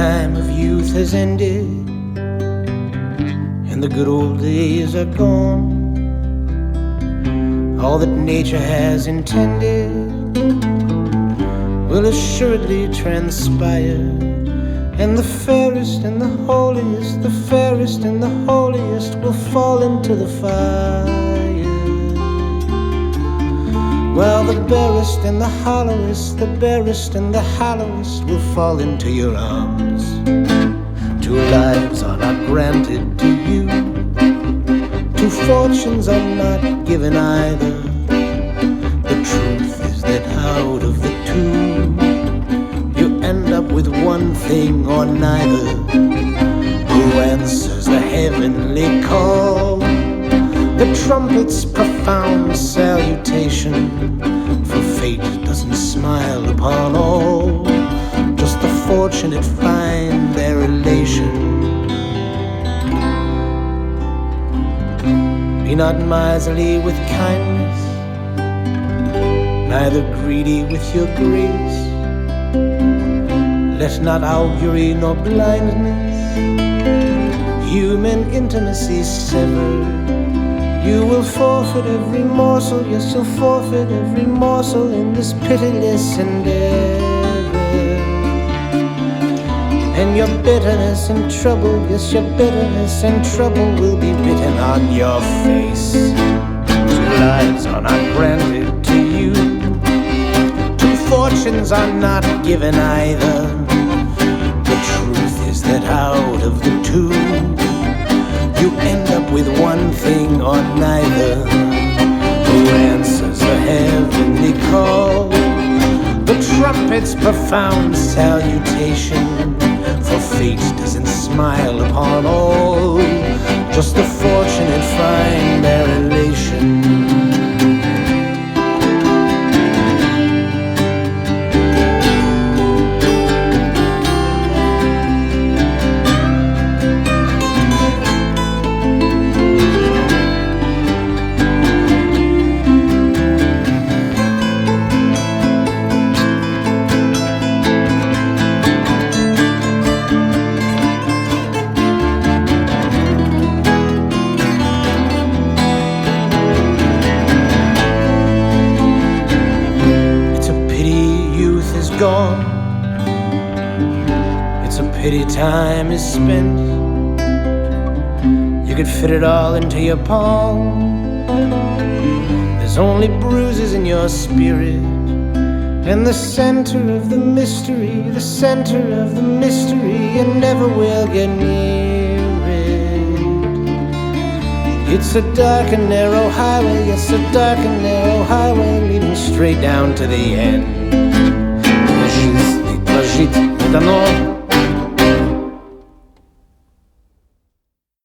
time of youth has ended and the good old days are gone. All that nature has intended will assuredly transpire. And the fairest and the holiest, the fairest and the holiest will fall into the fire. The barest and the hollowest, the barest and the hollowest will fall into your arms. Two lives are not granted to you, two fortunes are not given either. The truth is that out of the two, you end up with one thing or neither. Who answers the heavenly call? The trumpet's profound salutation, fortunate find their elation. Be not miserly with kindness, neither greedy with your grace. Let not augury nor blindness human intimacy sever. You will forfeit every morsel, yes, you'll forfeit every morsel in this pitiless endeavor. And your bitterness and trouble, yes, your bitterness and trouble will be written on your face. Two lives are not granted to you, two fortunes are not given either. The truth is that out of the two, you end up with one thing or neither. Who answers a heavenly call? The trumpet's profound salutation. Smile upon all. Just the a pity time is spent. You could fit it all into your palm. There's only bruises in your spirit. And the center of the mystery, the center of the mystery, you never will get near it. It's a dark and narrow highway, it's a dark and narrow highway leading straight down to the end. Лежит, лежит, дано